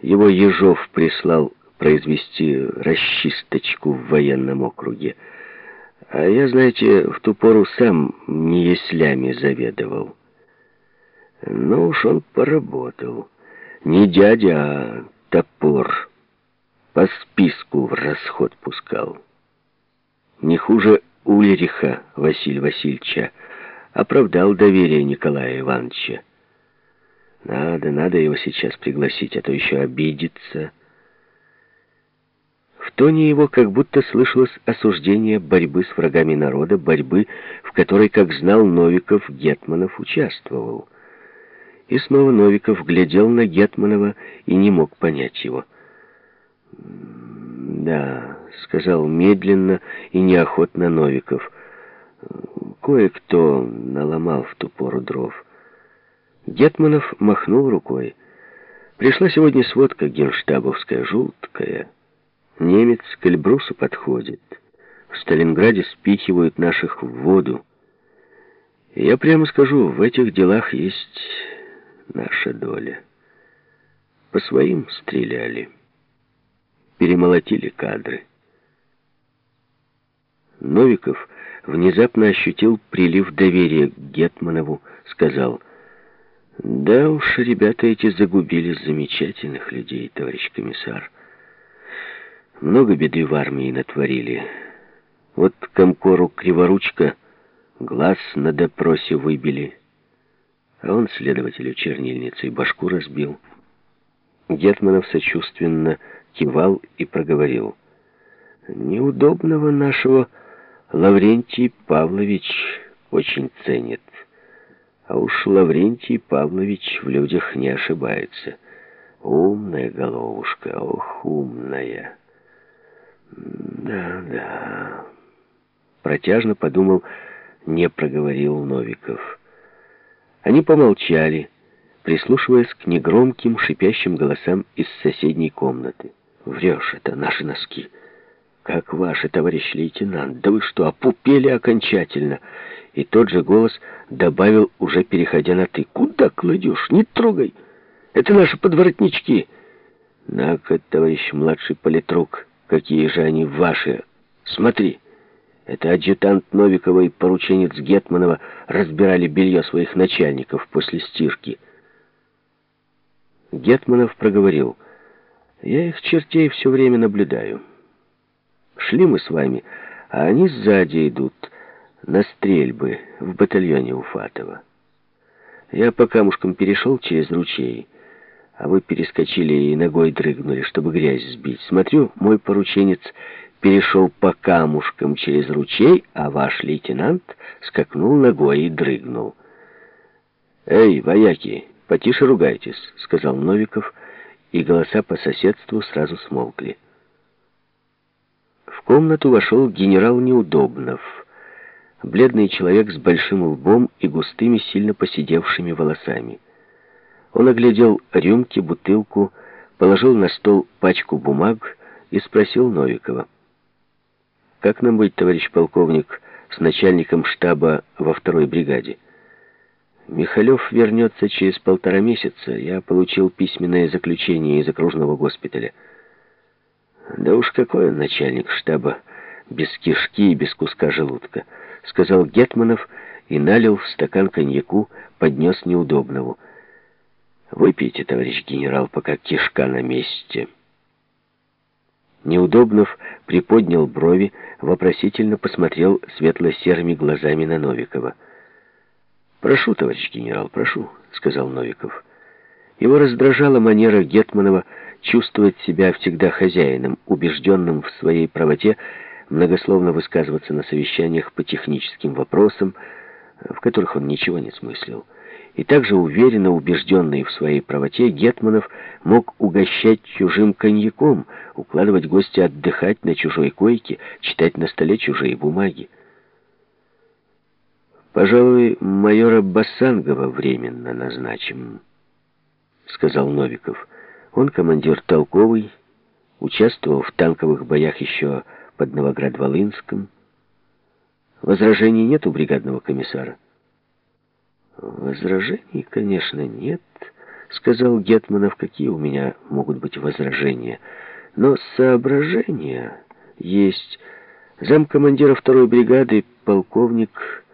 Его Ежов прислал произвести расчисточку в военном округе. А я, знаете, в ту пору сам не яслями заведовал. Ну уж он поработал. Не дядя, а топор. По списку в расход пускал. Не хуже Ульриха Василия Васильевича. Оправдал доверие Николая Ивановича. Надо, надо его сейчас пригласить, а то еще обидится. В тоне его как будто слышалось осуждение борьбы с врагами народа, борьбы, в которой, как знал Новиков, Гетманов участвовал. И снова Новиков глядел на Гетманова и не мог понять его. «Да», — сказал медленно и неохотно Новиков, — «кое-кто наломал в ту пору дров». Гетманов махнул рукой. «Пришла сегодня сводка генштабовская, жуткая». Немец к Эльбрусу подходит. В Сталинграде спихивают наших в воду. Я прямо скажу, в этих делах есть наша доля. По своим стреляли. Перемолотили кадры. Новиков внезапно ощутил прилив доверия к Гетманову, сказал, «Да уж, ребята эти загубили замечательных людей, товарищ комиссар». Много беды в армии натворили. Вот комкору Криворучка глаз на допросе выбили, а он следователю чернильницы башку разбил. Гетманов сочувственно кивал и проговорил. Неудобного нашего Лаврентий Павлович очень ценит. А уж Лаврентий Павлович в людях не ошибается. Умная головушка, ох, умная. Да, да. Протяжно подумал, не проговорил Новиков. Они помолчали, прислушиваясь к негромким шипящим голосам из соседней комнаты. «Врешь, это наши носки». «Как ваши, товарищ лейтенант? Да вы что, опупели окончательно?» И тот же голос добавил, уже переходя на «ты». «Куда кладешь? Не трогай! Это наши подворотнички!» «На-ка, товарищ младший политрук!» Какие же они ваши? Смотри, это адъютант Новикова и порученец Гетманова разбирали белье своих начальников после стирки. Гетманов проговорил, я их чертей все время наблюдаю. Шли мы с вами, а они сзади идут, на стрельбы в батальоне Уфатова. Я по камушкам перешел через ручей, а вы перескочили и ногой дрыгнули, чтобы грязь сбить. Смотрю, мой порученец перешел по камушкам через ручей, а ваш лейтенант скакнул ногой и дрыгнул. «Эй, вояки, потише ругайтесь», — сказал Новиков, и голоса по соседству сразу смолкли. В комнату вошел генерал Неудобнов, бледный человек с большим лбом и густыми, сильно поседевшими волосами. Он оглядел рюмки, бутылку, положил на стол пачку бумаг и спросил Новикова. «Как нам быть, товарищ полковник, с начальником штаба во второй бригаде?» «Михалев вернется через полтора месяца. Я получил письменное заключение из окружного госпиталя». «Да уж какой он начальник штаба, без кишки и без куска желудка», — сказал Гетманов и налил в стакан коньяку, поднес неудобному. Выпейте, товарищ генерал, пока кишка на месте. Неудобнов приподнял брови, вопросительно посмотрел светло-серыми глазами на Новикова. «Прошу, товарищ генерал, прошу», — сказал Новиков. Его раздражала манера Гетманова чувствовать себя всегда хозяином, убежденным в своей правоте, многословно высказываться на совещаниях по техническим вопросам, в которых он ничего не смыслил. И также уверенно убежденный в своей правоте, Гетманов мог угощать чужим коньяком, укладывать гостя отдыхать на чужой койке, читать на столе чужие бумаги. «Пожалуй, майора Басангова временно назначим», — сказал Новиков. «Он командир толковый, участвовал в танковых боях еще под Новоград-Волынском. Возражений нет у бригадного комиссара?» Возражений, конечно, нет, сказал Гетманов, какие у меня могут быть возражения. Но соображения есть. Замкомандира второй бригады, полковник